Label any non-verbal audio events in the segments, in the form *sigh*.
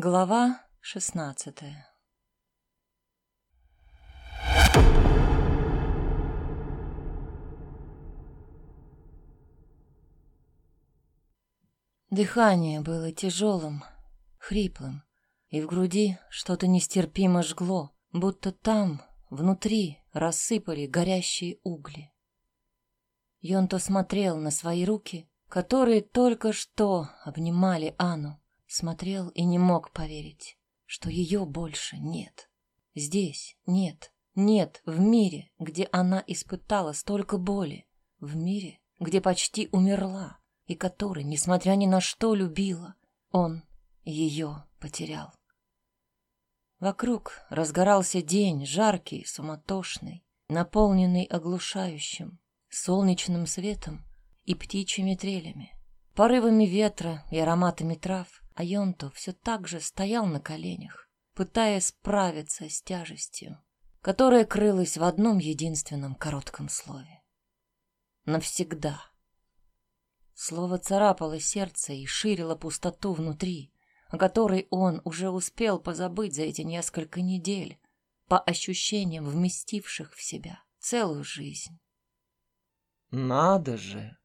Глава шестнадцатая Дыхание было тяжелым, хриплым, и в груди что-то нестерпимо жгло, будто там, внутри, рассыпали горящие угли. Йонто смотрел на свои руки, которые только что обнимали Анну, смотрел и не мог поверить, что ее больше нет. Здесь нет, нет в мире, где она испытала столько боли, в мире, где почти умерла и который, несмотря ни на что, любила, он ее потерял. Вокруг разгорался день, жаркий, суматошный, наполненный оглушающим, солнечным светом и птичьими трелями, порывами ветра и ароматами трав, а Йонто все так же стоял на коленях, пытаясь справиться с тяжестью, которая крылась в одном единственном коротком слове. Навсегда. Слово царапало сердце и ширило пустоту внутри, о которой он уже успел позабыть за эти несколько недель, по ощущениям вместивших в себя целую жизнь. «Надо же!»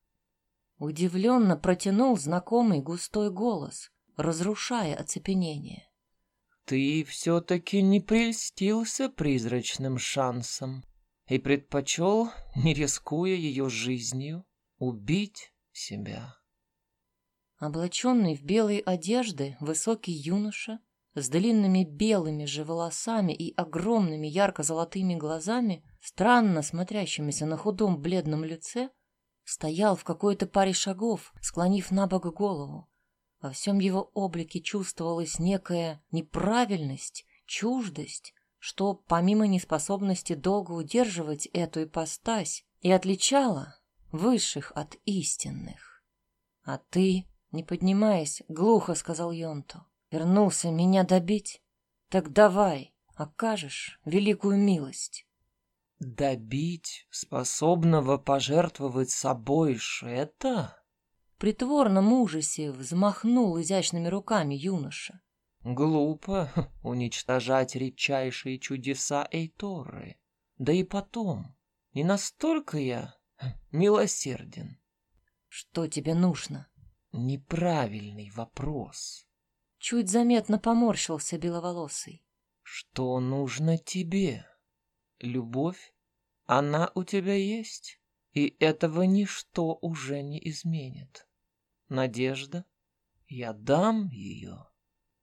Удивленно протянул знакомый густой голос, разрушая оцепенение. «Ты все-таки не прельстился призрачным шансом и предпочел, не рискуя ее жизнью, убить себя. Облаченный в белые одежды высокий юноша с длинными белыми же волосами и огромными ярко-золотыми глазами, странно смотрящимися на худом бледном лице, стоял в какой-то паре шагов, склонив на бок голову. Во всем его облике чувствовалась некая неправильность, чуждость, что, помимо неспособности долго удерживать эту ипостась, и отличала высших от истинных. А ты, не поднимаясь, глухо сказал Йонту, вернулся меня добить? Так давай, окажешь великую милость. Добить способного пожертвовать собой Шета? Притворном ужасе взмахнул изящными руками юноша. Глупо *laughs* уничтожать редчайшие чудеса Эйторы. Да и потом, не настолько я *laughs* милосерден. Что тебе нужно? Неправильный вопрос. Чуть заметно поморщился беловолосый. Что нужно тебе? Любовь? Она у тебя есть, и этого ничто уже не изменит. Надежда? Я дам ее.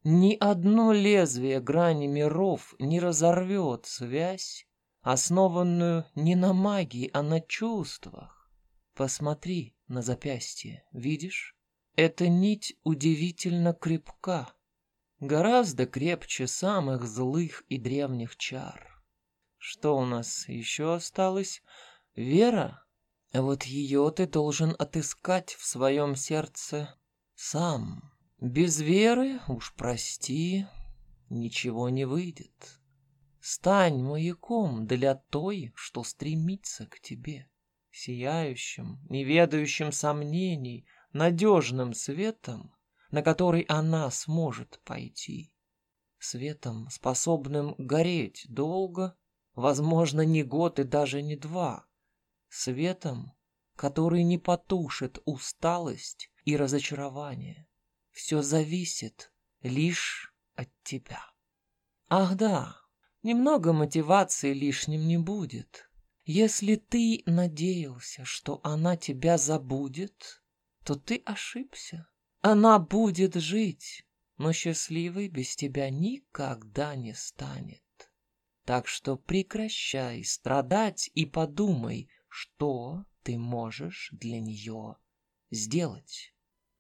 Ни одно лезвие грани миров не разорвет связь, основанную не на магии, а на чувствах. Посмотри на запястье, видишь? Эта нить удивительно крепка, гораздо крепче самых злых и древних чар. Что у нас еще осталось? Вера? Вот ее ты должен отыскать в своем сердце сам. Без веры, уж прости, ничего не выйдет. Стань маяком для той, что стремится к тебе, сияющим, неведающим сомнений, надежным светом, на который она сможет пойти. Светом, способным гореть долго, возможно, не год и даже не два. Светом, который не потушит усталость и разочарование. Все зависит лишь от тебя. Ах да, Немного мотивации лишним не будет. Если ты надеялся, что она тебя забудет, то ты ошибся. Она будет жить, но счастливой без тебя никогда не станет. Так что прекращай страдать и подумай, что ты можешь для нее сделать.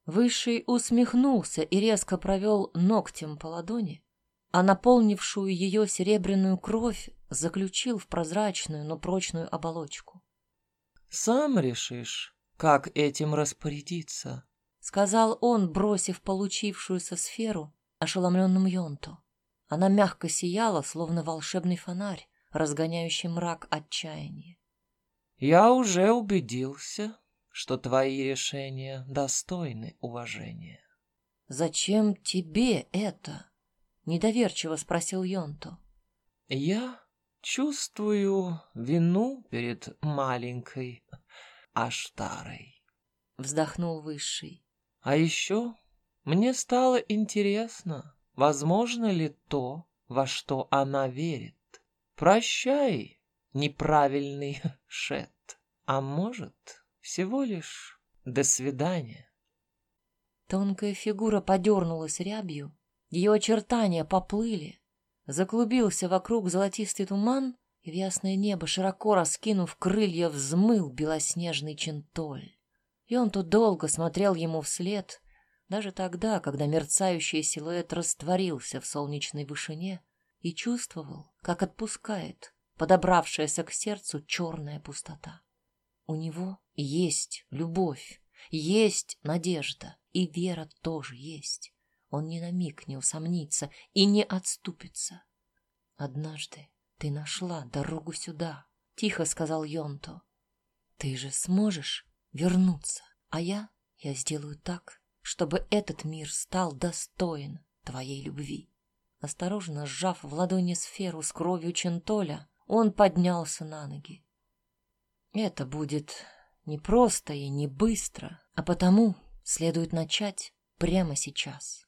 Высший усмехнулся и резко провел ногтем по ладони, а наполнившую ее серебряную кровь заключил в прозрачную, но прочную оболочку. «Сам решишь, как этим распорядиться», — сказал он, бросив получившуюся сферу ошеломленному Йонту. Она мягко сияла, словно волшебный фонарь, разгоняющий мрак отчаяния. «Я уже убедился, что твои решения достойны уважения». «Зачем тебе это?» Недоверчиво спросил Йонто. Я чувствую вину перед маленькой Аштарой. Вздохнул Высший. А еще мне стало интересно, возможно ли то, во что она верит. Прощай, неправильный *laughs* Шет. А может, всего лишь до свидания. Тонкая фигура подернулась рябью, ее очертания поплыли, заклубился вокруг золотистый туман, и в ясное небо, широко раскинув крылья, взмыл белоснежный чентоль. И он тут долго смотрел ему вслед, даже тогда, когда мерцающий силуэт растворился в солнечной вышине и чувствовал, как отпускает подобравшаяся к сердцу черная пустота. У него есть любовь, есть надежда, и вера тоже есть. Он ни на миг не усомнится и не отступится. Однажды ты нашла дорогу сюда, тихо сказал Йонто. Ты же сможешь вернуться, а я, я сделаю так, чтобы этот мир стал достоин твоей любви. Осторожно сжав в ладони сферу с кровью Чентоля, он поднялся на ноги. Это будет не просто и не быстро, а потому следует начать прямо сейчас.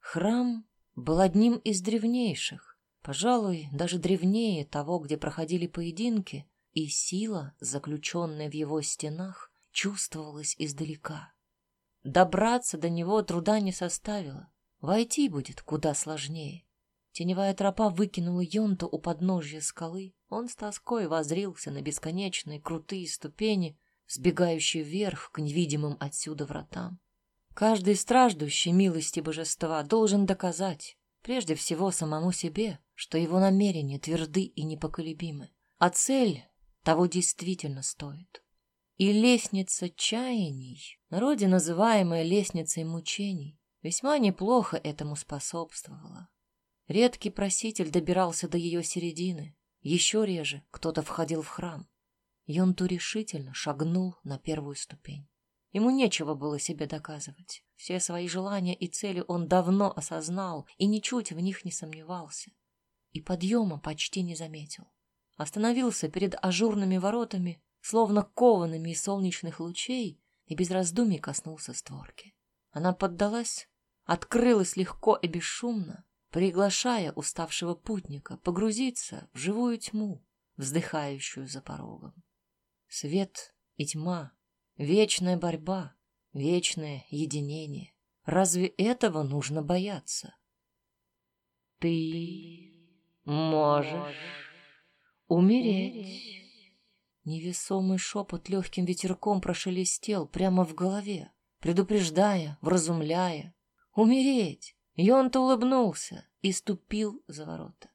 Храм был одним из древнейших, пожалуй, даже древнее того, где проходили поединки, и сила, заключенная в его стенах, чувствовалась издалека. Добраться до него труда не составило, войти будет куда сложнее. Теневая тропа выкинула Йонту у подножья скалы, он с тоской возрился на бесконечные крутые ступени, сбегающие вверх к невидимым отсюда вратам. Каждый страждущий милости божества должен доказать, прежде всего самому себе, что его намерения тверды и непоколебимы, а цель того действительно стоит. И лестница чаяний, народе называемая лестницей мучений, весьма неплохо этому способствовала. Редкий проситель добирался до ее середины, еще реже кто-то входил в храм. Йонту решительно шагнул на первую ступень. Ему нечего было себе доказывать. Все свои желания и цели он давно осознал и ничуть в них не сомневался. И подъема почти не заметил. Остановился перед ажурными воротами, словно коваными из солнечных лучей, и без раздумий коснулся створки. Она поддалась, открылась легко и бесшумно, приглашая уставшего путника погрузиться в живую тьму, вздыхающую за порогом. Свет и тьма Вечная борьба, вечное единение. Разве этого нужно бояться? Ты можешь умереть. Невесомый шепот легким ветерком прошелестел прямо в голове, предупреждая, вразумляя. Умереть! И он-то улыбнулся и ступил за ворота.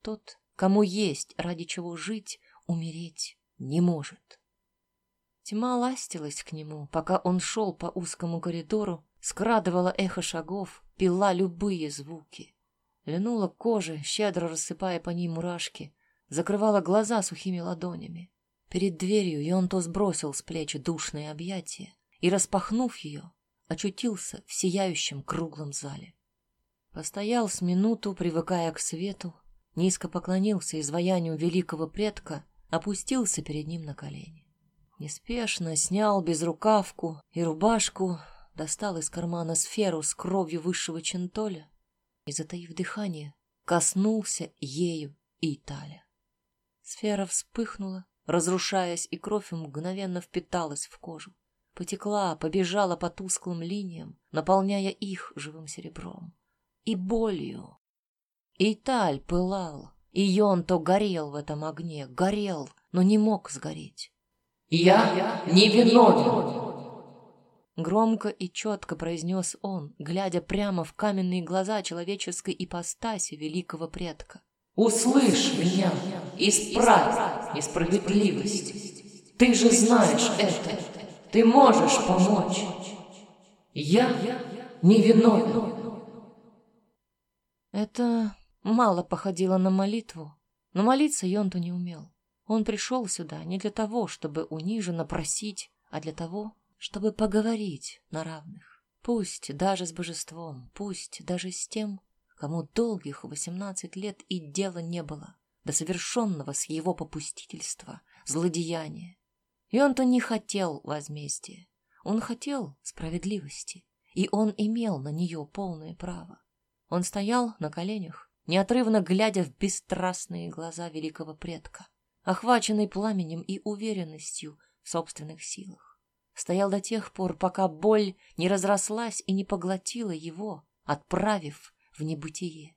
Тот, кому есть ради чего жить, умереть не может. Тьма ластилась к нему, пока он шел по узкому коридору, скрадывала эхо шагов, пила любые звуки. Льнула кожа, щедро рассыпая по ней мурашки, закрывала глаза сухими ладонями. Перед дверью Йонто сбросил с плечи душное объятие и, распахнув ее, очутился в сияющем круглом зале. Постоял с минуту, привыкая к свету, низко поклонился изваянию великого предка, опустился перед ним на колени. Неспешно снял безрукавку и рубашку, достал из кармана сферу с кровью высшего чентоля и, затаив дыхание, коснулся ею и Италя. Сфера вспыхнула, разрушаясь, и кровь мгновенно впиталась в кожу. Потекла, побежала по тусклым линиям, наполняя их живым серебром. И болью. Италь пылал, и Йонто горел в этом огне, горел, но не мог сгореть. Я не виновен. Громко и четко произнес он, глядя прямо в каменные глаза человеческой ипостаси великого предка. Услышь меня, исправь несправедливость. Ты же знаешь это. Ты можешь помочь. Я невиновен. Это мало походило на молитву, но молиться Йонту не умел. Он пришел сюда не для того, чтобы униженно просить, а для того, чтобы поговорить на равных. Пусть даже с божеством, пусть даже с тем, кому долгих восемнадцать лет и дела не было до совершенного с его попустительства злодеяния. И он-то не хотел возмездия, он хотел справедливости, и он имел на нее полное право. Он стоял на коленях, неотрывно глядя в бесстрастные глаза великого предка, охваченный пламенем и уверенностью в собственных силах. Стоял до тех пор, пока боль не разрослась и не поглотила его, отправив в небытие.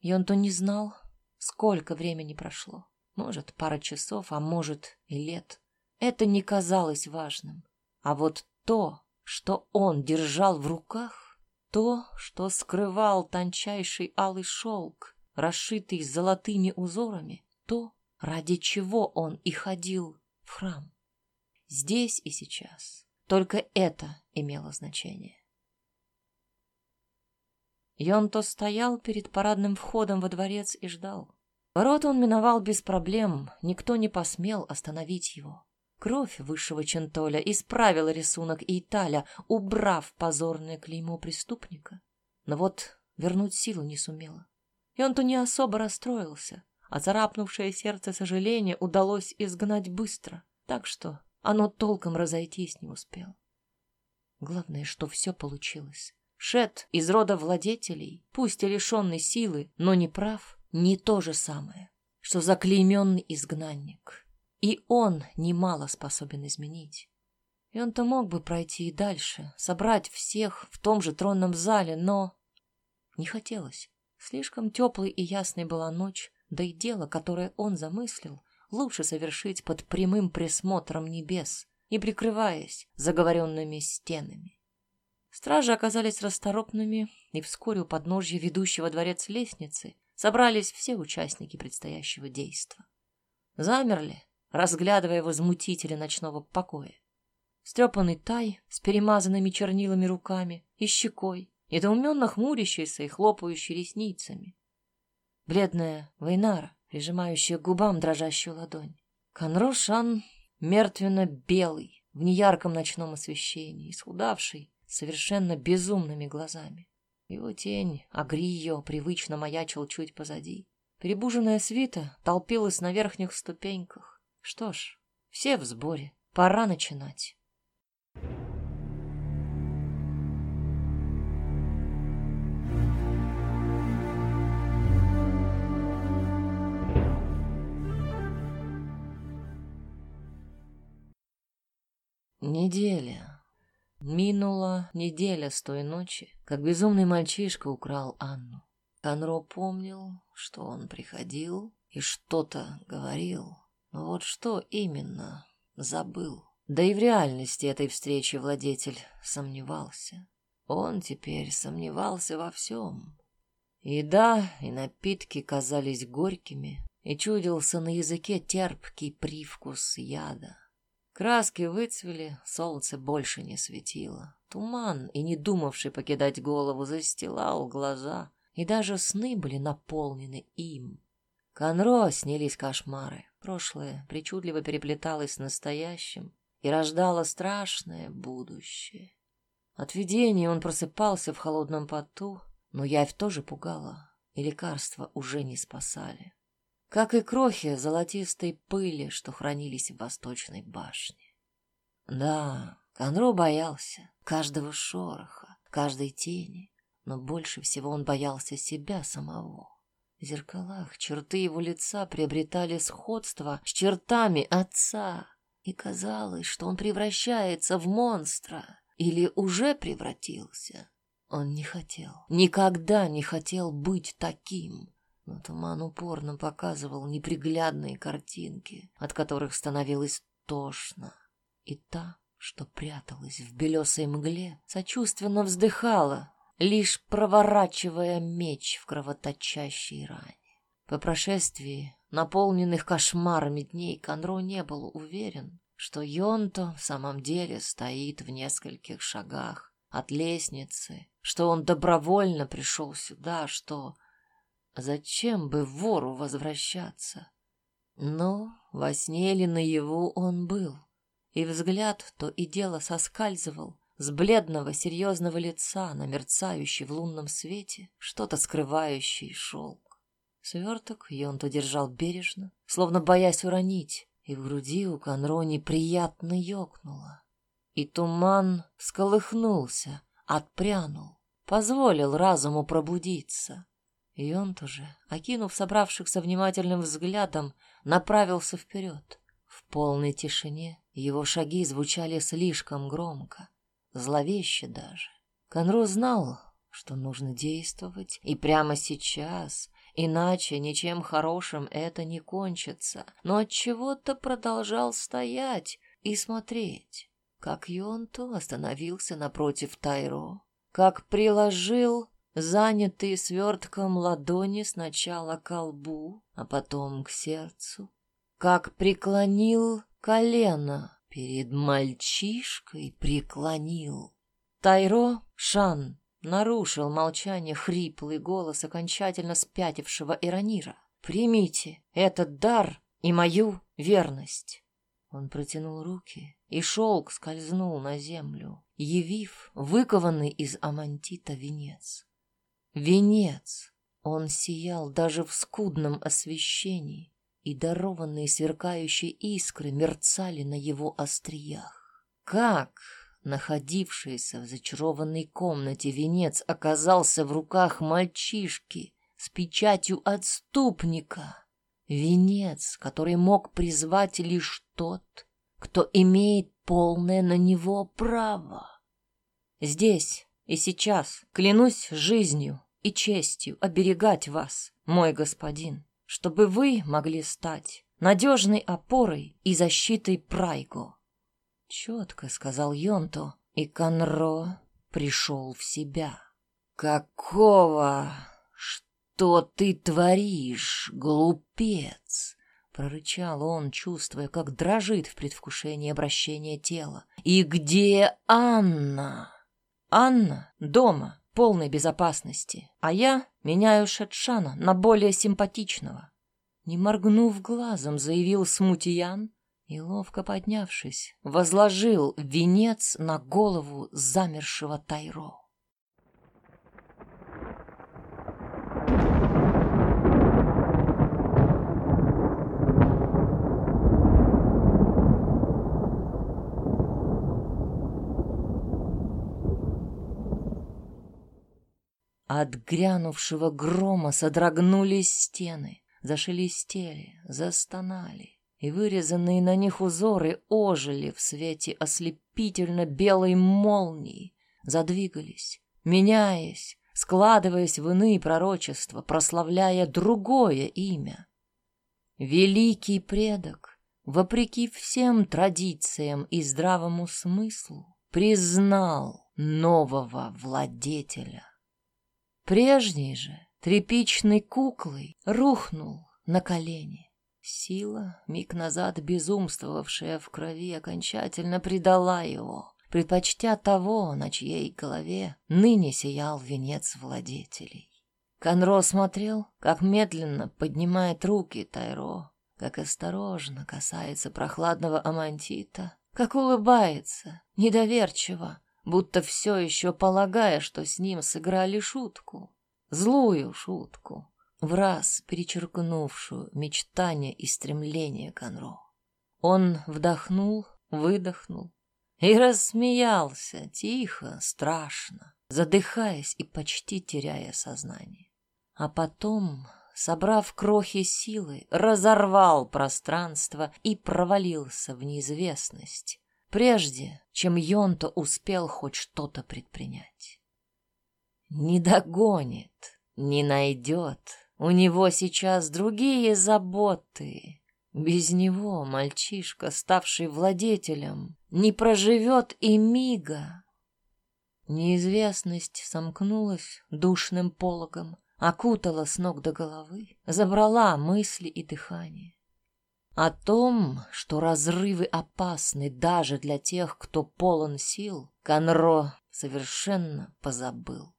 И он то не знал, сколько времени прошло. Может, пара часов, а может и лет. Это не казалось важным. А вот то, что он держал в руках, то, что скрывал тончайший алый шелк, расшитый золотыми узорами, то, ради чего он и ходил в храм. Здесь и сейчас. Только это имело значение. Йонто стоял перед парадным входом во дворец и ждал. Ворота он миновал без проблем, никто не посмел остановить его. Кровь высшего Чентоля исправила рисунок Италя, убрав позорное клеймо преступника. Но вот вернуть силу не сумела. И не особо расстроился, а царапнувшее сердце сожаление удалось изгнать быстро, так что оно толком разойтись не успело. Главное, что все получилось. Шет из рода владетелей, пусть и лишенный силы, но не прав, не то же самое, что заклейменный изгнанник. И он немало способен изменить. И он-то мог бы пройти и дальше, собрать всех в том же тронном зале, но не хотелось. Слишком теплой и ясной была ночь, да и дело, которое он замыслил, лучше совершить под прямым присмотром небес, не прикрываясь заговоренными стенами. Стражи оказались расторопными, и вскоре у подножья ведущего дворец лестницы собрались все участники предстоящего действа. Замерли, разглядывая возмутителя ночного покоя. Стрепанный тай с перемазанными чернилами руками и щекой, недоуменно хмурящийся и хлопающий ресницами. Бледная Вейнара, прижимающая к губам дрожащую ладонь. Конрошан мертвенно-белый, в неярком ночном освещении, исхудавший, совершенно безумными глазами. Его тень, Агрио, привычно маячил чуть позади. Перебуженная свита толпилась на верхних ступеньках. Что ж, все в сборе. Пора начинать. Неделя. Минула неделя с той ночи, как безумный мальчишка украл Анну. Конро помнил, что он приходил и что-то говорил, но вот что именно забыл. Да и в реальности этой встречи владетель сомневался. Он теперь сомневался во всем. Еда и напитки казались горькими, и чудился на языке терпкий привкус яда. Краски выцвели, солнце больше не светило. Туман, и не думавший покидать голову, застилал глаза, и даже сны были наполнены им. Конро снились кошмары. Прошлое причудливо переплеталось с настоящим и рождало страшное будущее. От видений он просыпался в холодном поту, но явь тоже пугала, и лекарства уже не спасали как и крохи золотистой пыли, что хранились в восточной башне. Да, Конро боялся каждого шороха, каждой тени, но больше всего он боялся себя самого. В зеркалах черты его лица приобретали сходство с чертами отца, и казалось, что он превращается в монстра или уже превратился. Он не хотел, никогда не хотел быть таким, но туман упорно показывал неприглядные картинки, от которых становилось тошно. И та, что пряталась в белесой мгле, сочувственно вздыхала, лишь проворачивая меч в кровоточащей ране. По прошествии наполненных кошмарами дней Конро не был уверен, что Йонто в самом деле стоит в нескольких шагах от лестницы, что он добровольно пришел сюда, что... Зачем бы вору возвращаться? Но во сне или наяву он был, и взгляд то и дело соскальзывал с бледного серьезного лица на мерцающий в лунном свете что-то скрывающий шелк. Сверток Йонто держал бережно, словно боясь уронить, и в груди у Конро неприятно ёкнуло. И туман всколыхнулся, отпрянул, позволил разуму пробудиться. И он тоже, окинув собравшихся внимательным взглядом, направился вперед. В полной тишине его шаги звучали слишком громко, зловеще даже. Конро знал, что нужно действовать, и прямо сейчас, иначе ничем хорошим это не кончится, но от чего-то продолжал стоять и смотреть, как Йонту остановился напротив Тайро, как приложил занятые свертком ладони сначала к лбу, а потом к сердцу, как преклонил колено перед мальчишкой преклонил. Тайро Шан нарушил молчание хриплый голос окончательно спятившего Иронира. «Примите этот дар и мою верность!» Он протянул руки, и шелк скользнул на землю, явив выкованный из амантита венец. Венец! Он сиял даже в скудном освещении, и дарованные сверкающие искры мерцали на его остриях. Как находившийся в зачарованной комнате венец оказался в руках мальчишки с печатью отступника? Венец, который мог призвать лишь тот, кто имеет полное на него право. Здесь и сейчас клянусь жизнью и честью оберегать вас, мой господин, чтобы вы могли стать надежной опорой и защитой Прайго. Четко сказал Йонто, и Конро пришел в себя. Какого? Что ты творишь, глупец? Прорычал он, чувствуя, как дрожит в предвкушении обращения тела. «И где Анна?» Анна дома, полной безопасности, а я меняю Шетшана на более симпатичного. Не моргнув глазом, заявил Смутиян и, ловко поднявшись, возложил венец на голову замершего Тайро. От грянувшего грома содрогнулись стены, зашелестели, застонали, и вырезанные на них узоры ожили в свете ослепительно белой молнии, задвигались, меняясь, складываясь в иные пророчества, прославляя другое имя. Великий предок, вопреки всем традициям и здравому смыслу, признал нового владетеля. Прежний же, тряпичной куклой, рухнул на колени. Сила, миг назад безумствовавшая в крови, окончательно предала его, предпочтя того, на чьей голове ныне сиял венец владетелей. Конро смотрел, как медленно поднимает руки Тайро, как осторожно касается прохладного амантита, как улыбается, недоверчиво, будто все еще полагая, что с ним сыграли шутку, злую шутку, в раз перечеркнувшую мечтания и стремления Конро. Он вдохнул, выдохнул и рассмеялся тихо, страшно, задыхаясь и почти теряя сознание. А потом, собрав крохи силы, разорвал пространство и провалился в неизвестность, прежде чем Йонто успел хоть что-то предпринять. Не догонит, не найдет. У него сейчас другие заботы. Без него мальчишка, ставший владетелем, не проживет и мига. Неизвестность сомкнулась душным пологом, окутала с ног до головы, забрала мысли и дыхание. О том, что разрывы опасны даже для тех, кто полон сил, Конро совершенно позабыл.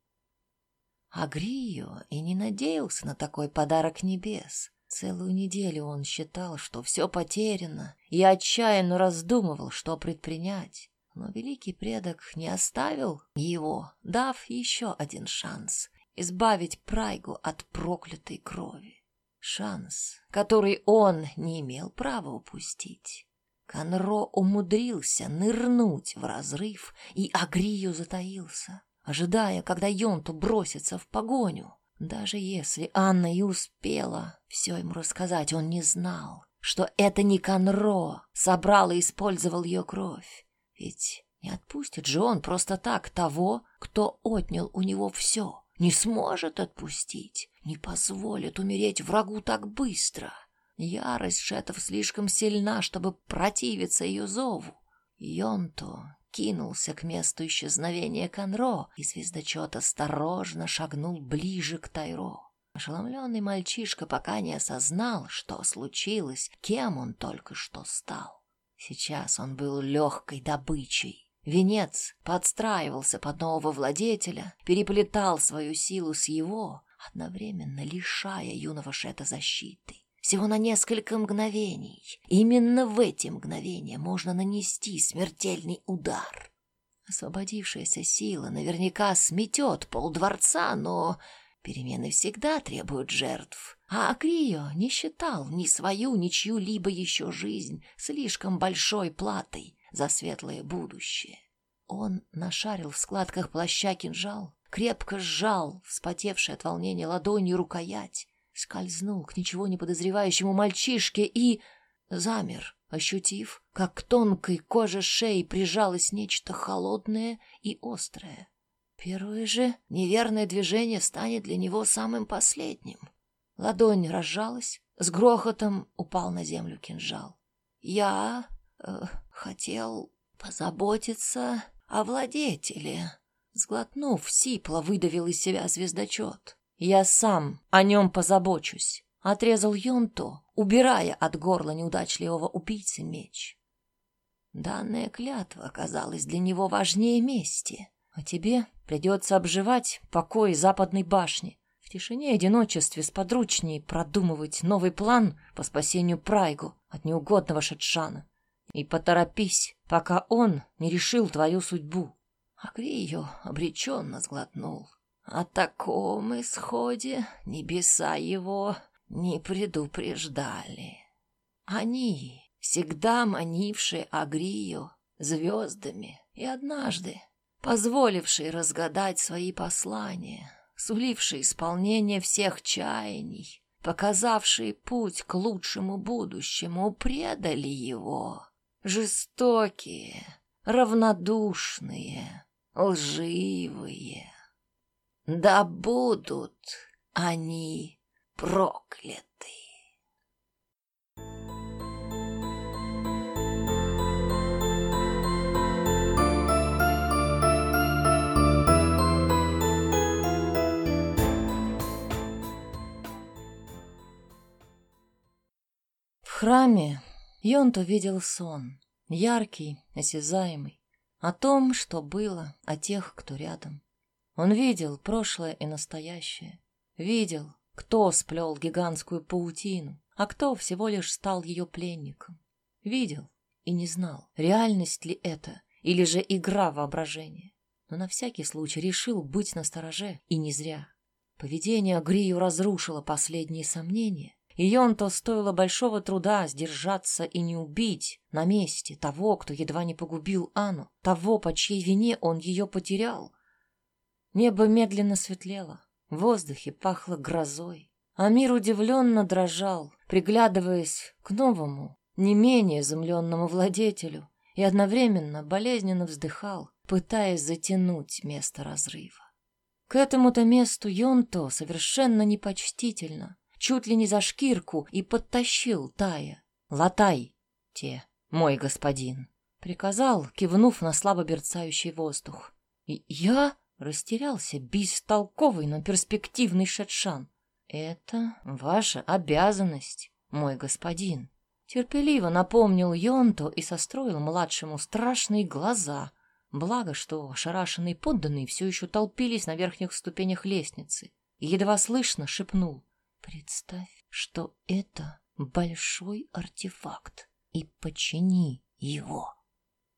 Агрио и не надеялся на такой подарок небес. Целую неделю он считал, что все потеряно, и отчаянно раздумывал, что предпринять. Но великий предок не оставил его, дав еще один шанс избавить Прайгу от проклятой крови. Шанс, который он не имел права упустить. Конро умудрился нырнуть в разрыв, и Агрию затаился, ожидая, когда Йонту бросится в погоню. Даже если Анна и успела все ему рассказать, он не знал, что это не Конро собрал и использовал ее кровь. Ведь не отпустит же он просто так того, кто отнял у него все. Не сможет отпустить, не позволит умереть врагу так быстро. Ярость Шетов слишком сильна, чтобы противиться ее зову. Йонто кинулся к месту исчезновения Конро, и звездочет осторожно шагнул ближе к Тайро. Ошеломленный мальчишка пока не осознал, что случилось, кем он только что стал. Сейчас он был легкой добычей. Венец подстраивался под нового владетеля, переплетал свою силу с его, одновременно лишая юного Шета защиты. Всего на несколько мгновений. Именно в эти мгновения можно нанести смертельный удар. Освободившаяся сила наверняка сметет полдворца, но перемены всегда требуют жертв. А Акрио не считал ни свою, ни чью-либо еще жизнь слишком большой платой за светлое будущее. Он нашарил в складках плаща кинжал, крепко сжал вспотевший от волнения ладонью рукоять, скользнул к ничего не подозревающему мальчишке и замер, ощутив, как к тонкой коже шеи прижалось нечто холодное и острое. Первое же неверное движение станет для него самым последним. Ладонь разжалась, с грохотом упал на землю кинжал. Я э, хотел позаботиться о владетеле. Сглотнув, сипло выдавил из себя звездочет. Я сам о нем позабочусь. Отрезал Йонто, убирая от горла неудачливого убийцы меч. Данная клятва оказалась для него важнее мести. А тебе придется обживать покой западной башни. В тишине и одиночестве сподручней продумывать новый план по спасению Прайгу от неугодного Шетшана. И поторопись, пока он не решил твою судьбу. Акрию обреченно сглотнул. О таком исходе небеса его не предупреждали. Они, всегда манившие Агрию звездами, и однажды позволившие разгадать свои послания, сулившие исполнение всех чаяний, показавшие путь к лучшему будущему, предали его. Жестокие, равнодушные, лживые. Да будут они прокляты. В храме Йонт увидел сон, яркий, осязаемый, о том, что было, о тех, кто рядом. Он видел прошлое и настоящее. Видел, кто сплел гигантскую паутину, а кто всего лишь стал ее пленником. Видел и не знал, реальность ли это или же игра воображения. Но на всякий случай решил быть настороже, и не зря. Поведение Грию разрушило последние сомнения, Йонто стоило большого труда сдержаться и не убить на месте того, кто едва не погубил Анну, того, по чьей вине он ее потерял, Небо медленно светлело, в воздухе пахло грозой, а мир удивленно дрожал, приглядываясь к новому, не менее изумленному владетелю, и одновременно болезненно вздыхал, пытаясь затянуть место разрыва. К этому-то месту Йонто совершенно непочтительно, чуть ли не за шкирку, и подтащил Тая. «Латай, те, мой господин», — приказал, кивнув на слабо берцающий воздух. И «Я?» Растерялся бестолковый, но перспективный шатшан. «Это ваша обязанность, мой господин», — Терпеливо напомнил Йонто и состроил младшему страшные глаза. Благо, что ошарашенные подданные все еще толпились на верхних ступенях лестницы. И едва слышно шепнул. «Представь, что это большой артефакт, и почини его».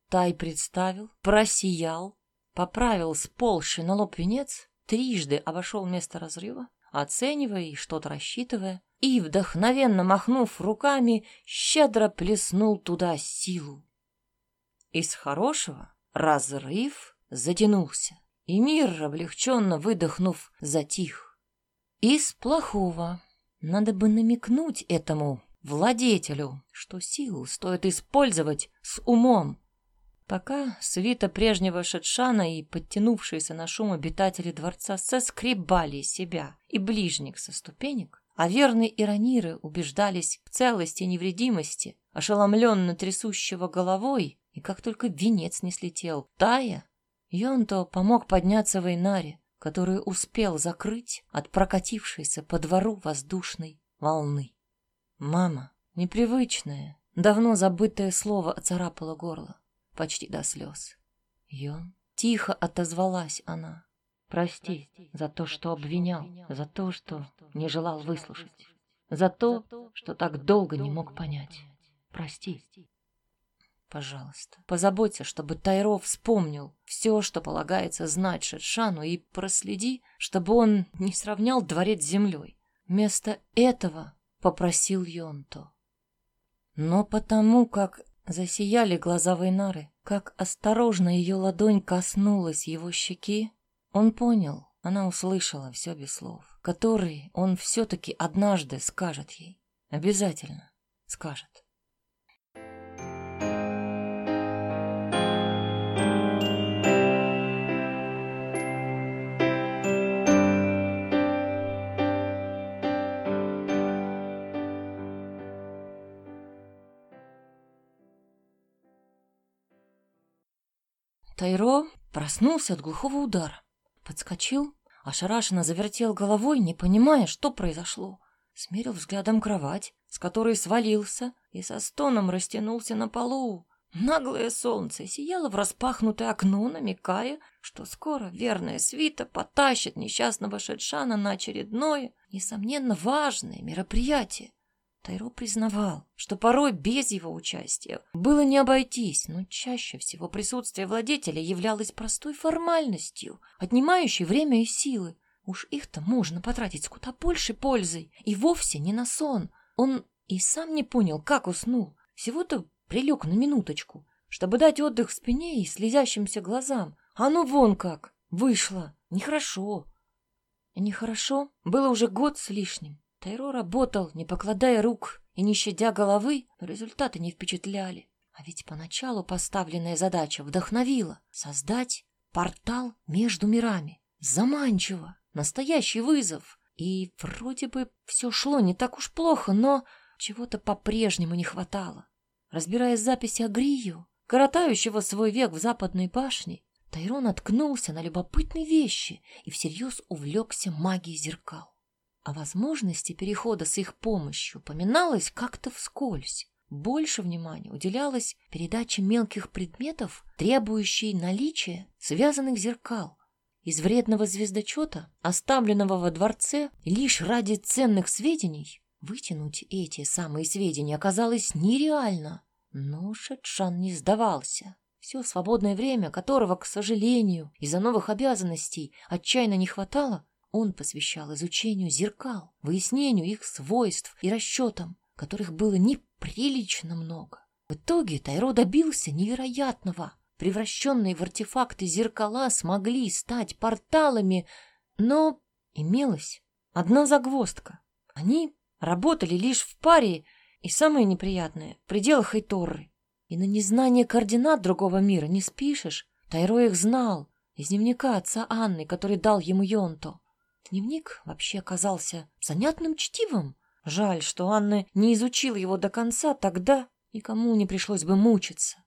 Тай представил, просиял, поправил сползший на лоб венец, трижды обошел место разрыва, оценивая и что-то рассчитывая, и, вдохновенно махнув руками, щедро плеснул туда силу. Из хорошего разрыв затянулся, и мир, облегченно выдохнув, затих. Из плохого. Надо бы намекнуть этому владетелю, что силу стоит использовать с умом, Пока свита прежнего Шетшана и подтянувшиеся на шум обитатели дворца соскребали себя и ближних со ступенек, а верные ирониры убеждались в целости и невредимости, ошеломленно трясущего головой, и как только венец не слетел, тая, Йонто помог подняться Вейнаре, который успел закрыть от прокатившейся по двору воздушной волны. Мама, непривычное, давно забытое слово оцарапало горло почти до слез. Йон, тихо отозвалась она. Прости за то, что обвинял, за то, что не желал выслушать, за то, что так долго не мог понять. Прости. Пожалуйста, позаботься, чтобы Тайро вспомнил все, что полагается знать Шершану, и проследи, чтобы он не сравнял дворец с землей. Вместо этого попросил Йонто. Но потому как Засияли глаза Вейнары. Как осторожно ее ладонь коснулась его щеки, он понял, она услышала все без слов, которые он все-таки однажды скажет ей. Обязательно скажет. Тайро проснулся от глухого удара. Подскочил, ошарашенно завертел головой, не понимая, что произошло. Смерил взглядом кровать, с которой свалился, и со стоном растянулся на полу. Наглое солнце сияло в распахнутое окно, намекая, что скоро верная свита потащит несчастного Шедшана на очередное, несомненно, важное мероприятие. Тайро признавал, что порой без его участия было не обойтись, но чаще всего присутствие владетеля являлось простой формальностью, отнимающей время и силы. Уж их-то можно потратить с куда больше пользой, и вовсе не на сон. Он и сам не понял, как уснул. Всего-то прилег на минуточку, чтобы дать отдых спине и слезящимся глазам. А ну вон как! Вышло! Нехорошо. Нехорошо было уже год с лишним. Тайро работал, не покладая рук и не щадя головы, но результаты не впечатляли. А ведь поначалу поставленная задача вдохновила создать портал между мирами. Заманчиво, настоящий вызов. И вроде бы все шло не так уж плохо, но чего-то по-прежнему не хватало. Разбирая записи о Грию, коротающего свой век в западной башне, Тайрон наткнулся на любопытные вещи и всерьез увлекся магией зеркал. О возможности перехода с их помощью поминалось как-то вскользь. Больше внимания уделялось передаче мелких предметов, требующей наличия связанных зеркал. Из вредного звездочета, оставленного во дворце лишь ради ценных сведений, вытянуть эти самые сведения оказалось нереально. Но Шетшан не сдавался. Все свободное время, которого, к сожалению, из-за новых обязанностей отчаянно не хватало, он посвящал изучению зеркал, выяснению их свойств и расчетам, которых было неприлично много. В итоге Тайро добился невероятного. Превращенные в артефакты зеркала смогли стать порталами, но имелась одна загвоздка. Они работали лишь в паре, и самое неприятное — в пределах Эйторры. И на незнание координат другого мира не спишешь. Тайро их знал из дневника отца Анны, который дал ему Йонто. Дневник вообще оказался занятным чтивом. Жаль, что Анна не изучила его до конца, тогда никому не пришлось бы мучиться.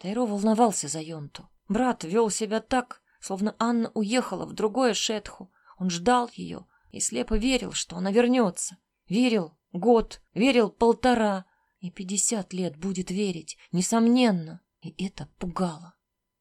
Тайро волновался за Йонту. Брат вел себя так, словно Анна уехала в другое Шетху. Он ждал ее и слепо верил, что она вернется. Верил год, верил полтора, И пятьдесят лет будет верить, несомненно. И это пугало.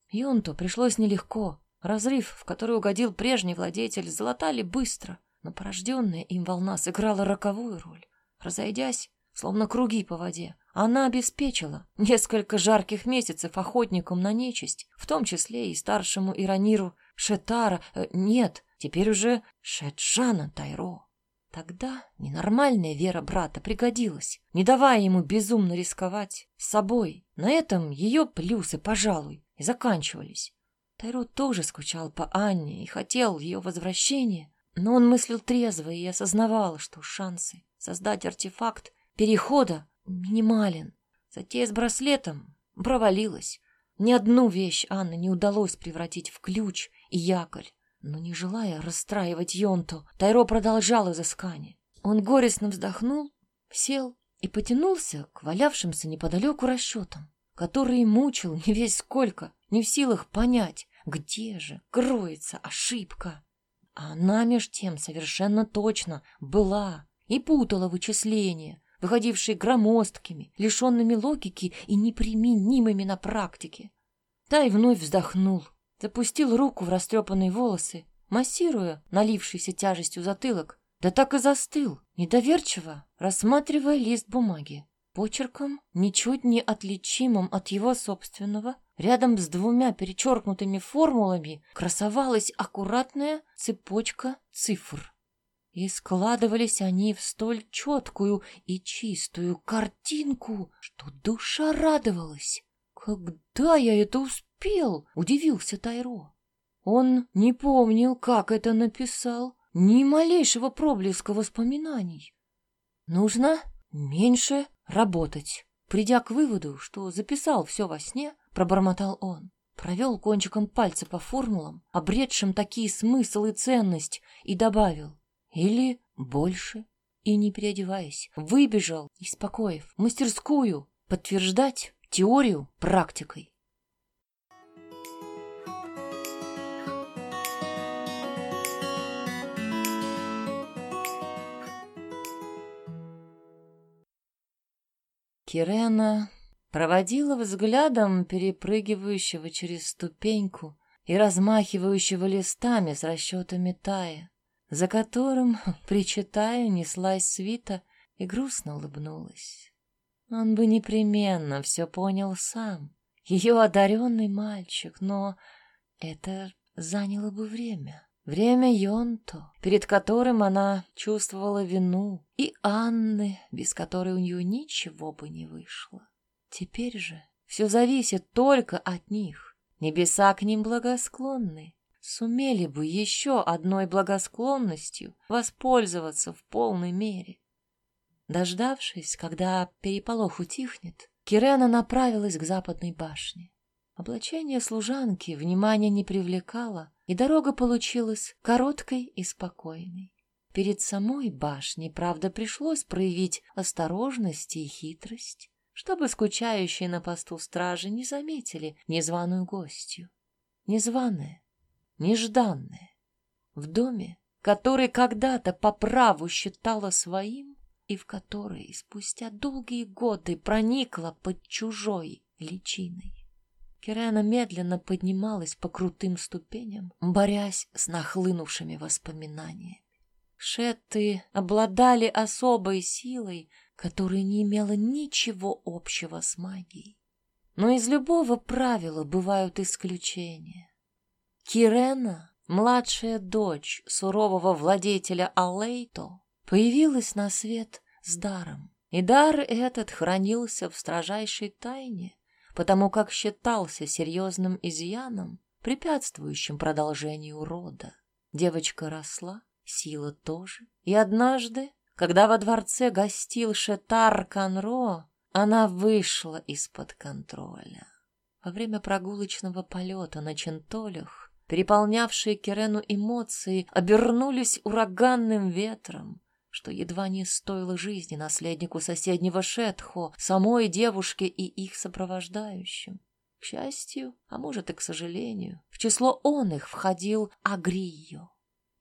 Йонту пришлось нелегко. Разрыв, в который угодил прежний владетель, залатали быстро, но порожденная им волна сыграла роковую роль. Разойдясь, словно круги по воде, она обеспечила несколько жарких месяцев охотникам на нечисть, в том числе и старшему Ираниру Шетара, э, нет, теперь уже Шеджана Тайро. Тогда ненормальная вера брата пригодилась, не давая ему безумно рисковать собой. На этом ее плюсы, пожалуй, и заканчивались. Тайро тоже скучал по Анне и хотел ее возвращения, но он мыслил трезво и осознавал, что шансы создать артефакт перехода минимален. Затея с браслетом провалилась. Ни одну вещь Анны не удалось превратить в ключ и якорь. Но не желая расстраивать Йонту, Тайро продолжал изыскание. Он горестно вздохнул, сел и потянулся к валявшимся неподалеку расчетам, которые мучил не весь сколько, не в силах понять, где же кроется ошибка. А она меж тем совершенно точно была и путала вычисления, выходившие громоздкими, лишенными логики и неприменимыми на практике. Тай вновь вздохнул, запустил руку в растрепанные волосы, массируя налившийся тяжестью затылок, да так и застыл, недоверчиво, рассматривая лист бумаги. Почерком, ничуть не отличимым от его собственного, рядом с двумя перечеркнутыми формулами красовалась аккуратная цепочка цифр. И складывались они в столь четкую и чистую картинку, что душа радовалась. «Когда я это успел?» — удивился Тайро. Он не помнил, как это написал, ни малейшего проблеска воспоминаний. Нужно меньше работать. Придя к выводу, что записал все во сне, пробормотал он. Провел кончиком пальца по формулам, обретшим такие смысл и ценность, и добавил или больше. И, не переодеваясь, выбежал из покоев в мастерскую подтверждать теорию практикой. Кирена проводила взглядом перепрыгивающего через ступеньку и размахивающего листами с расчетами Тая за которым, *laughs* причитая, неслась свита и грустно улыбнулась. Он бы непременно все понял сам, ее одаренный мальчик, но это заняло бы время. Время Йонто, перед которым она чувствовала вину, и Анны, без которой у нее ничего бы не вышло. Теперь же все зависит только от них. Небеса к ним благосклонны, сумели бы еще одной благосклонностью воспользоваться в полной мере. Дождавшись, когда переполох утихнет, Кирена направилась к западной башне. Облачение служанки внимания не привлекало, и дорога получилась короткой и спокойной. Перед самой башней, правда, пришлось проявить осторожность и хитрость, чтобы скучающие на посту стражи не заметили незваную гостью. Незваная нежданное, в доме, который когда-то по праву считала своим и в который спустя долгие годы проникла под чужой личиной. Кирена медленно поднималась по крутым ступеням, борясь с нахлынувшими воспоминаниями. Шетты обладали особой силой, которая не имела ничего общего с магией. Но из любого правила бывают исключения. Кирена, младшая дочь сурового владетеля Алейто, появилась на свет с даром. И дар этот хранился в строжайшей тайне, потому как считался серьезным изъяном, препятствующим продолжению рода. Девочка росла, сила тоже. И однажды, когда во дворце гостил Шетар Канро, она вышла из-под контроля. Во время прогулочного полета на Чентолях переполнявшие Керену эмоции, обернулись ураганным ветром, что едва не стоило жизни наследнику соседнего Шетхо, самой девушке и их сопровождающим. К счастью, а может и к сожалению, в число он их входил Агрио.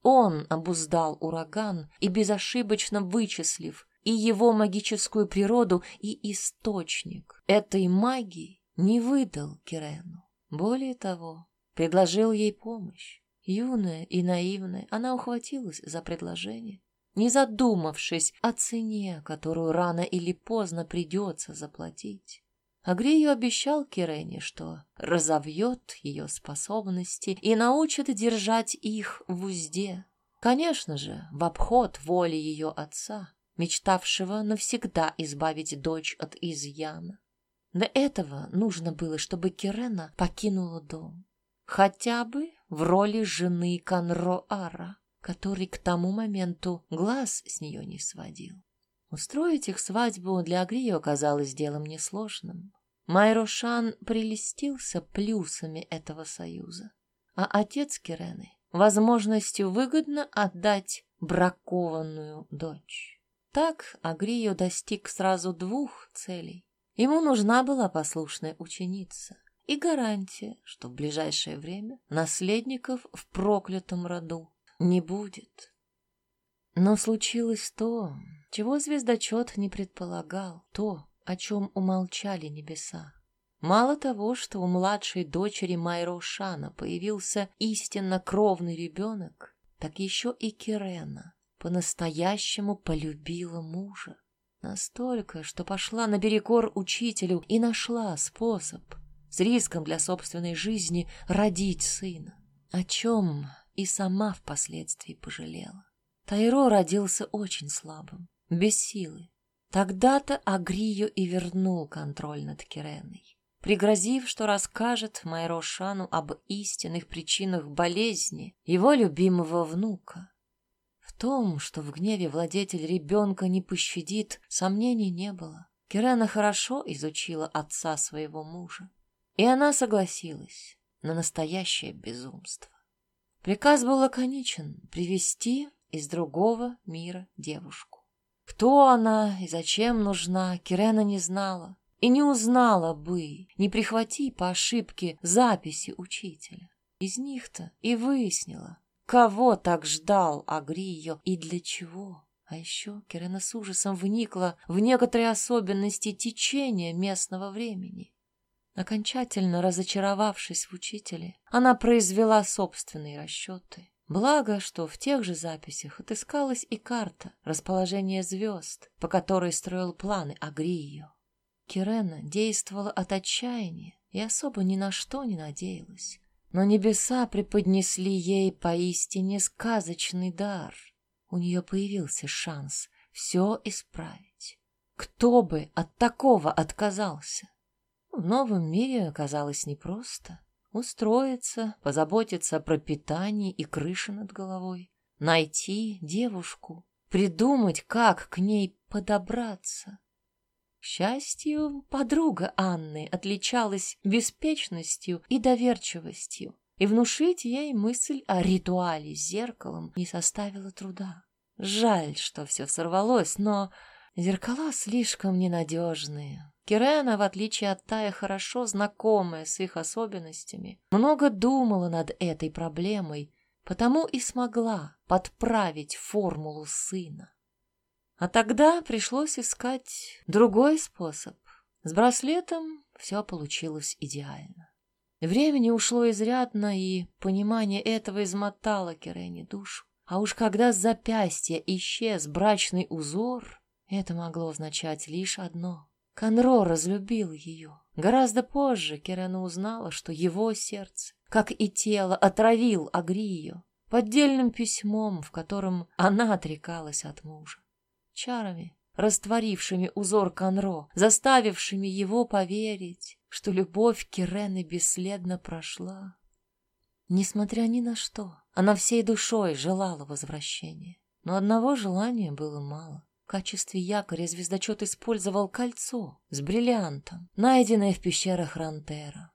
Он обуздал ураган и, безошибочно вычислив, и его магическую природу, и источник этой магии не выдал Кирену. Более того, предложил ей помощь. Юная и наивная, она ухватилась за предложение, не задумавшись о цене, которую рано или поздно придется заплатить. Агрию обещал Кирене, что разовьет ее способности и научит держать их в узде. Конечно же, в обход воли ее отца, мечтавшего навсегда избавить дочь от изъяна. Для этого нужно было, чтобы Кирена покинула дом. Хотя бы в роли жены Конроара, который к тому моменту глаз с нее не сводил. Устроить их свадьбу для Агрио оказалось делом несложным. Майрошан прелестился плюсами этого союза, а отец Кирены — возможностью выгодно отдать бракованную дочь. Так Агрио достиг сразу двух целей. Ему нужна была послушная ученица и гарантия, что в ближайшее время наследников в проклятом роду не будет. Но случилось то, чего звездочет не предполагал, то, о чем умолчали небеса. Мало того, что у младшей дочери Майрошана появился истинно кровный ребенок, так еще и Кирена по-настоящему полюбила мужа. Настолько, что пошла наперекор учителю и нашла способ с риском для собственной жизни родить сына, о чем и сама впоследствии пожалела. Тайро родился очень слабым, без силы, Тогда-то Агрию и вернул контроль над Киреной, пригрозив, что расскажет Майрошану об истинных причинах болезни его любимого внука. В том, что в гневе владетель ребенка не пощадит, сомнений не было. Кирена хорошо изучила отца своего мужа, и она согласилась на настоящее безумство. Приказ был лаконичен — привести из другого мира девушку. Кто она и зачем нужна, Кирена не знала. И не узнала бы, не прихвати по ошибке записи учителя. Из них-то и выяснила, кого так ждал Агрио и для чего. А еще Кирена с ужасом вникла в некоторые особенности течения местного времени. Окончательно разочаровавшись в учителе, она произвела собственные расчеты Благо, что в тех же записях отыскалась и карта расположения звезд, по которой строил планы Агрию. Кирена действовала от отчаяния и особо ни на что не надеялась. Но небеса преподнесли ей поистине сказочный дар. У нее появился шанс все исправить. Кто бы от такого отказался? В новом мире оказалось непросто. Устроиться, позаботиться о пропитании и крыше над головой, найти девушку, придумать, как к ней подобраться. К счастью, подруга Анны отличалась беспечностью и доверчивостью, и внушить ей мысль о ритуале с зеркалом не составило труда. Жаль, что все сорвалось, но зеркала слишком ненадежные. Кирена, в отличие от Тая, хорошо знакомая с их особенностями, много думала над этой проблемой, потому и смогла подправить формулу сына. А тогда пришлось искать другой способ. С браслетом все получилось идеально. Времени ушло изрядно, и понимание этого измотало Кирене душу. А уж когда с запястья исчез брачный узор, это могло означать лишь одно Конро разлюбил ее. Гораздо позже Кирена узнала, что его сердце, как и тело, отравил Агрию поддельным письмом, в котором она отрекалась от мужа. Чарами, растворившими узор Конро, заставившими его поверить, что любовь Кирены бесследно прошла. Несмотря ни на что, она всей душой желала возвращения. Но одного желания было мало. Качестве якоря звездочет использовал кольцо с бриллиантом, найденное в пещерах Рантера.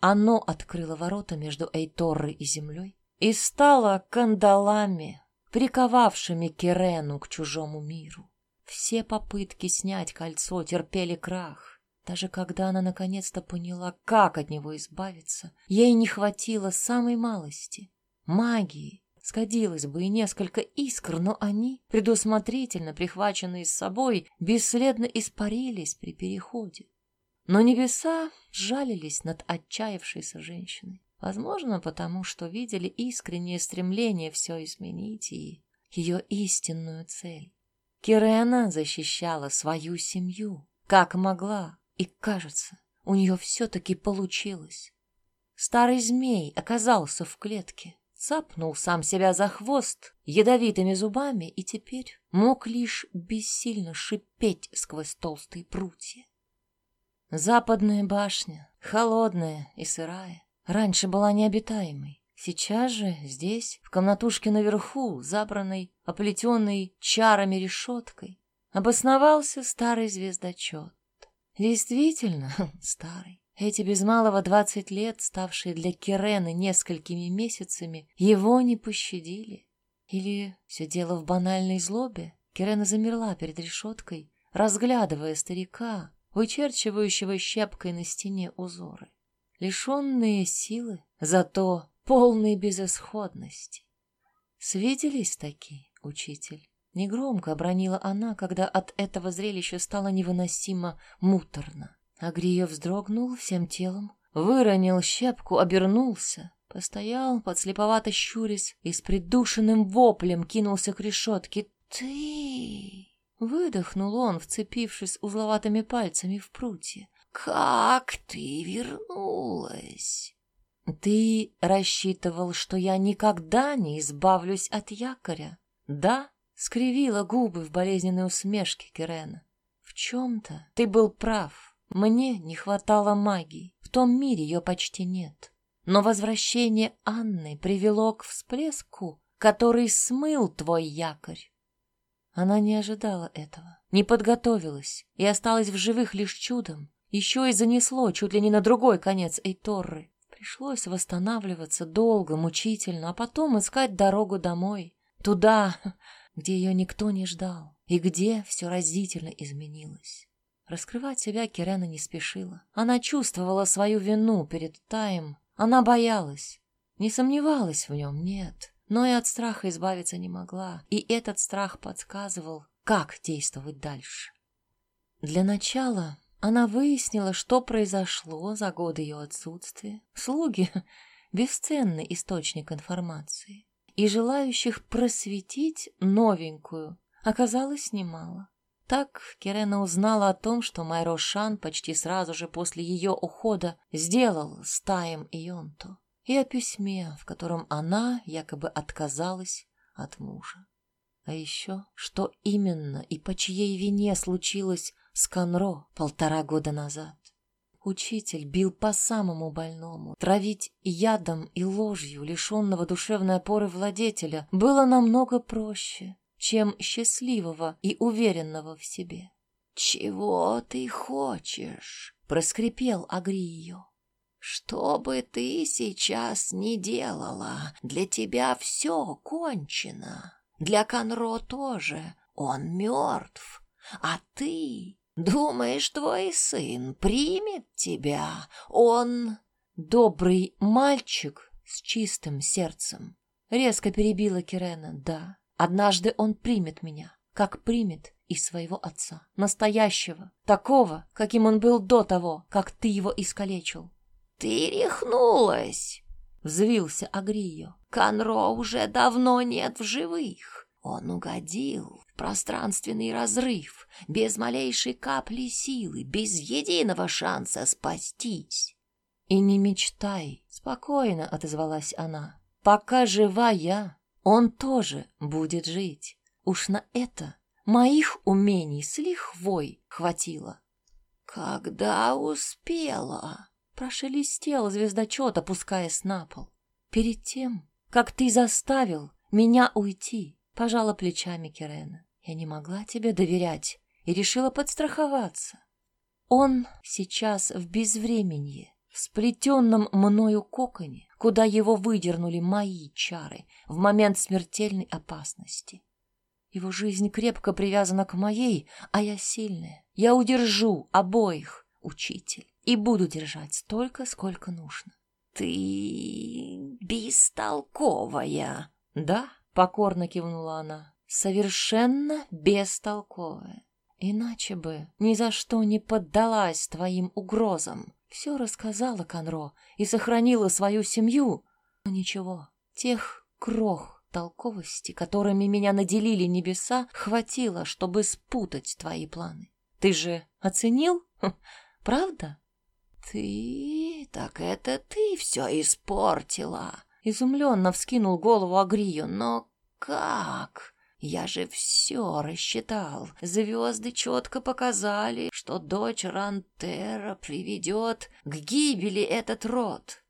Оно открыло ворота между Эйторрой и землей и стало кандалами, приковавшими Керену к чужому миру. Все попытки снять кольцо терпели крах. Даже когда она наконец-то поняла, как от него избавиться, ей не хватило самой малости — магии, сгодилось бы и несколько искр, но они, предусмотрительно прихваченные с собой, бесследно испарились при переходе. Но небеса жалились над отчаявшейся женщиной. Возможно, потому что видели искреннее стремление все изменить и ее истинную цель. Кирена защищала свою семью, как могла, и, кажется, у нее все-таки получилось. Старый змей оказался в клетке, цапнул сам себя за хвост ядовитыми зубами и теперь мог лишь бессильно шипеть сквозь толстые прутья. Западная башня, холодная и сырая, раньше была необитаемой. Сейчас же здесь, в комнатушке наверху, забранной, оплетенной чарами решеткой, обосновался старый звездочет. Действительно *laughs* старый. Эти без малого двадцать лет, ставшие для Кирены несколькими месяцами, его не пощадили. Или все дело в банальной злобе? Кирена замерла перед решеткой, разглядывая старика, вычерчивающего щепкой на стене узоры. Лишенные силы, зато полные безысходности. Свиделись такие, учитель? Негромко обронила она, когда от этого зрелища стало невыносимо муторно. Агрия вздрогнул всем телом, выронил щепку, обернулся, постоял, подслеповато щурясь и с придушенным воплем кинулся к решетке. «Ты!» Выдохнул он, вцепившись узловатыми пальцами в прутье. «Как ты вернулась?» «Ты рассчитывал, что я никогда не избавлюсь от якоря?» «Да?» — скривила губы в болезненной усмешке Кирена. «В чем-то ты был прав. Мне не хватало магии. В том мире ее почти нет. Но возвращение Анны привело к всплеску, который смыл твой якорь. Она не ожидала этого, не подготовилась и осталась в живых лишь чудом. Еще и занесло чуть ли не на другой конец Эйторры. Пришлось восстанавливаться долго, мучительно, а потом искать дорогу домой. Туда, *laughs* где ее никто не ждал, и где все разительно изменилось. Раскрывать себя Кирена не спешила. Она чувствовала свою вину перед Таем. Она боялась. Не сомневалась в нем, нет но и от страха избавиться не могла, и этот страх подсказывал, как действовать дальше. Для начала она выяснила, что произошло за годы ее отсутствия. Слуги — бесценный источник информации, и желающих просветить новенькую оказалось немало. Так Кирена узнала о том, что Майро Шан почти сразу же после ее ухода сделал с Таем Ионту и о письме, в котором она якобы отказалась от мужа. А еще, что именно и по чьей вине случилось с Конро полтора года назад. Учитель бил по самому больному. Травить ядом и ложью лишенного душевной опоры владетеля было намного проще, чем счастливого и уверенного в себе. «Чего ты хочешь?» — проскрипел Агрию. Что бы ты сейчас ни делала, для тебя все кончено. Для Конро тоже. Он мертв. А ты думаешь, твой сын примет тебя? Он добрый мальчик с чистым сердцем. Резко перебила Кирена. Да, однажды он примет меня, как примет и своего отца. Настоящего, такого, каким он был до того, как ты его искалечил. «Ты рехнулась!» — взвился Агрио. «Конро уже давно нет в живых. Он угодил в пространственный разрыв, без малейшей капли силы, без единого шанса спастись». «И не мечтай», — спокойно отозвалась она. «Пока жива я, он тоже будет жить. Уж на это моих умений с лихвой хватило». «Когда успела?» Прошелестел звездочет, опускаясь на пол. Перед тем, как ты заставил меня уйти, пожала плечами Кирена. Я не могла тебе доверять и решила подстраховаться. Он сейчас в безвременье, в сплетенном мною коконе, куда его выдернули мои чары в момент смертельной опасности. Его жизнь крепко привязана к моей, а я сильная. Я удержу обоих, учитель и буду держать столько, сколько нужно. Ты бестолковая, Да, покорно кивнула она, совершенно бестолковая. Иначе бы ни за что не поддалась твоим угрозам. Все рассказала Конро и сохранила свою семью. Но ничего, тех крох толковости, которыми меня наделили небеса, хватило, чтобы спутать твои планы. Ты же оценил? Хм, правда? Ты... Так это ты все испортила. Изумленно вскинул голову Агрию. Но как? Я же все рассчитал. Звезды четко показали, что дочь Рантера приведет к гибели этот род.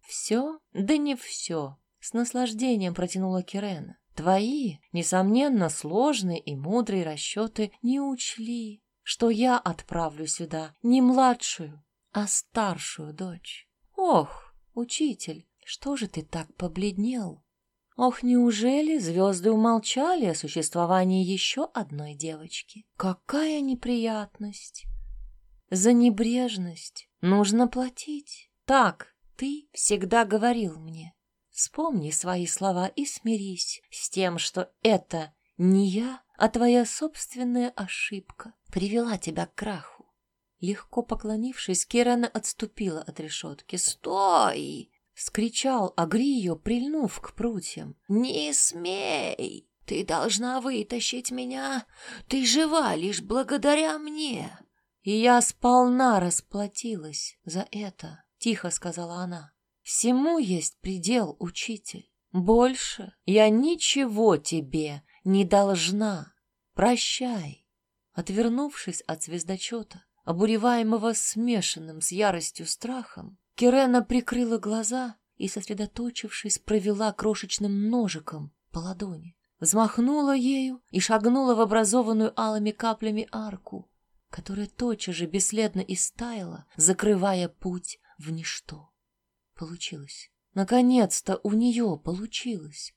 Все? Да не все. С наслаждением протянула Кирена. Твои, несомненно, сложные и мудрые расчеты не учли, что я отправлю сюда не младшую, а старшую дочь. Ох, учитель, что же ты так побледнел? Ох, неужели звезды умолчали о существовании еще одной девочки? Какая неприятность! За небрежность нужно платить. Так ты всегда говорил мне. Вспомни свои слова и смирись с тем, что это не я, а твоя собственная ошибка привела тебя к краху. Легко поклонившись, Керана отступила от решетки. «Стой!» — скричал Агрио, прильнув к прутьям. «Не смей! Ты должна вытащить меня! Ты жива лишь благодаря мне!» «И я сполна расплатилась за это», — тихо сказала она. «Всему есть предел, учитель. Больше я ничего тебе не должна. Прощай». Отвернувшись от звездочета, обуреваемого смешанным с яростью страхом, Кирена прикрыла глаза и, сосредоточившись, провела крошечным ножиком по ладони. Взмахнула ею и шагнула в образованную алыми каплями арку, которая тотчас же бесследно истаяла, закрывая путь в ничто. Получилось. Наконец-то у нее получилось.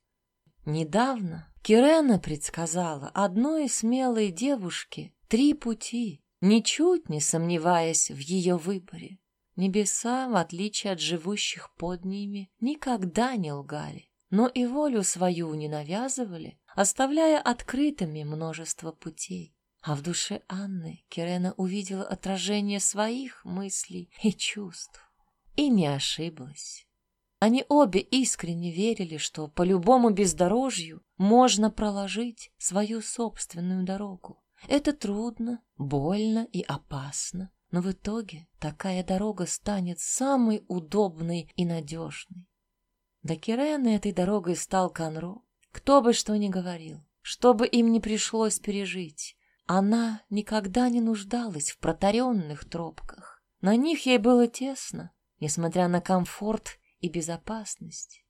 Недавно Кирена предсказала одной смелой девушке три пути, ничуть не сомневаясь в ее выборе. Небеса, в отличие от живущих под ними, никогда не лгали, но и волю свою не навязывали, оставляя открытыми множество путей. А в душе Анны Кирена увидела отражение своих мыслей и чувств. И не ошиблась. Они обе искренне верили, что по любому бездорожью можно проложить свою собственную дорогу. Это трудно, больно и опасно, но в итоге такая дорога станет самой удобной и надежной. До Кирены этой дорогой стал Конро. Кто бы что ни говорил, что бы им не пришлось пережить, она никогда не нуждалась в протаренных тропках. На них ей было тесно, несмотря на комфорт и безопасность.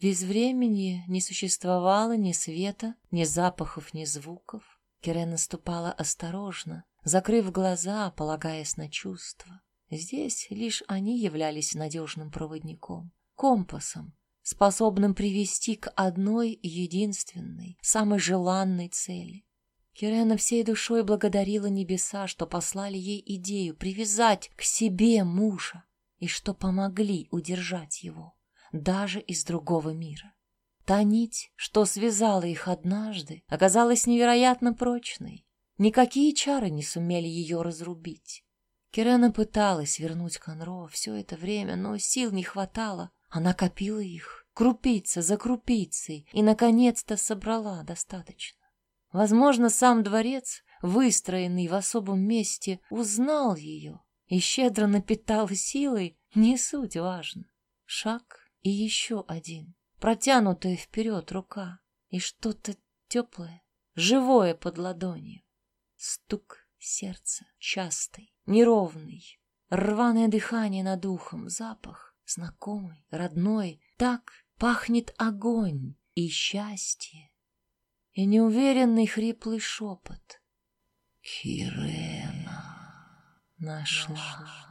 Без времени не существовало ни света, ни запахов, ни звуков. Кирен наступала осторожно, закрыв глаза, полагаясь на чувства. Здесь лишь они являлись надежным проводником, компасом, способным привести к одной единственной, самой желанной цели. Кирена всей душой благодарила небеса, что послали ей идею привязать к себе мужа и что помогли удержать его даже из другого мира. Та нить, что связала их однажды, оказалась невероятно прочной. Никакие чары не сумели ее разрубить. Кирена пыталась вернуть Конро все это время, но сил не хватало. Она копила их, крупица за крупицей, и, наконец-то, собрала достаточно. Возможно, сам дворец, выстроенный в особом месте, узнал ее и щедро напитал силой, не суть важно. Шаг и еще один. Протянутая вперед рука. И что-то теплое, живое под ладонью. Стук сердца, частый, неровный. Рваное дыхание над ухом, запах знакомый, родной. Так пахнет огонь и счастье. И неуверенный хриплый шепот. Кирена нашла.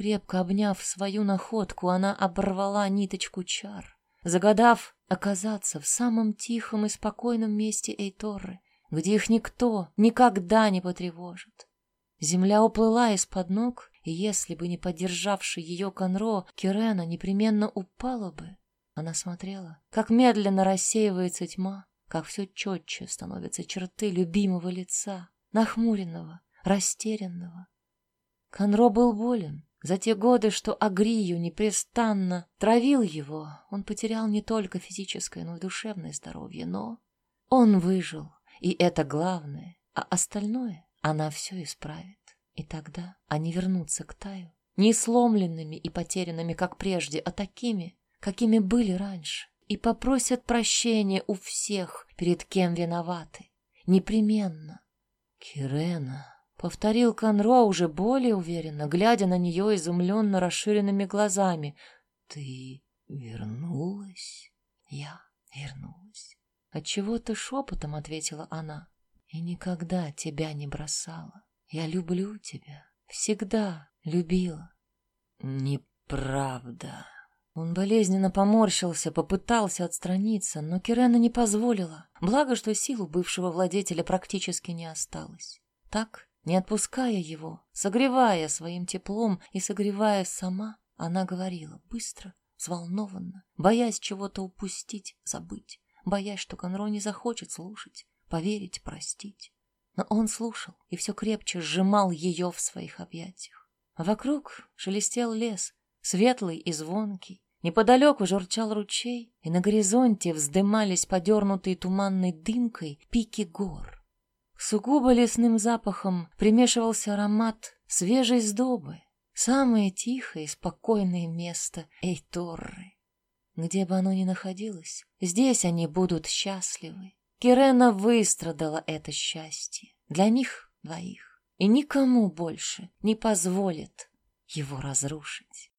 Крепко обняв свою находку, она оборвала ниточку чар, загадав оказаться в самом тихом и спокойном месте Эйторры, где их никто никогда не потревожит. Земля уплыла из-под ног, и если бы не поддержавший ее Конро, Кирена непременно упала бы. Она смотрела, как медленно рассеивается тьма, как все четче становятся черты любимого лица, нахмуренного, растерянного. Конро был болен. За те годы, что Агрию непрестанно травил его, он потерял не только физическое, но и душевное здоровье, но он выжил, и это главное, а остальное она все исправит. И тогда они вернутся к Таю, не сломленными и потерянными, как прежде, а такими, какими были раньше, и попросят прощения у всех, перед кем виноваты. Непременно. Кирена, повторил Конро уже более уверенно, глядя на нее изумленно расширенными глазами. Ты вернулась? Я вернулась. Отчего-то шепотом ответила она. И никогда тебя не бросала. Я люблю тебя. Всегда любила. Неправда. Он болезненно поморщился, попытался отстраниться, но Кирена не позволила. Благо, что сил у бывшего владетеля практически не осталось. Так, не отпуская его, согревая своим теплом и согревая сама, она говорила быстро, взволнованно, боясь чего-то упустить, забыть, боясь, что Конро не захочет слушать, поверить, простить. Но он слушал и все крепче сжимал ее в своих объятиях. Вокруг шелестел лес, светлый и звонкий. Неподалеку журчал ручей, и на горизонте вздымались подернутые туманной дымкой пики гор. Сугубо лесным запахом примешивался аромат свежей сдобы, самое тихое и спокойное место Эйторры. Где бы оно ни находилось, здесь они будут счастливы. Кирена выстрадала это счастье для них двоих и никому больше не позволит его разрушить.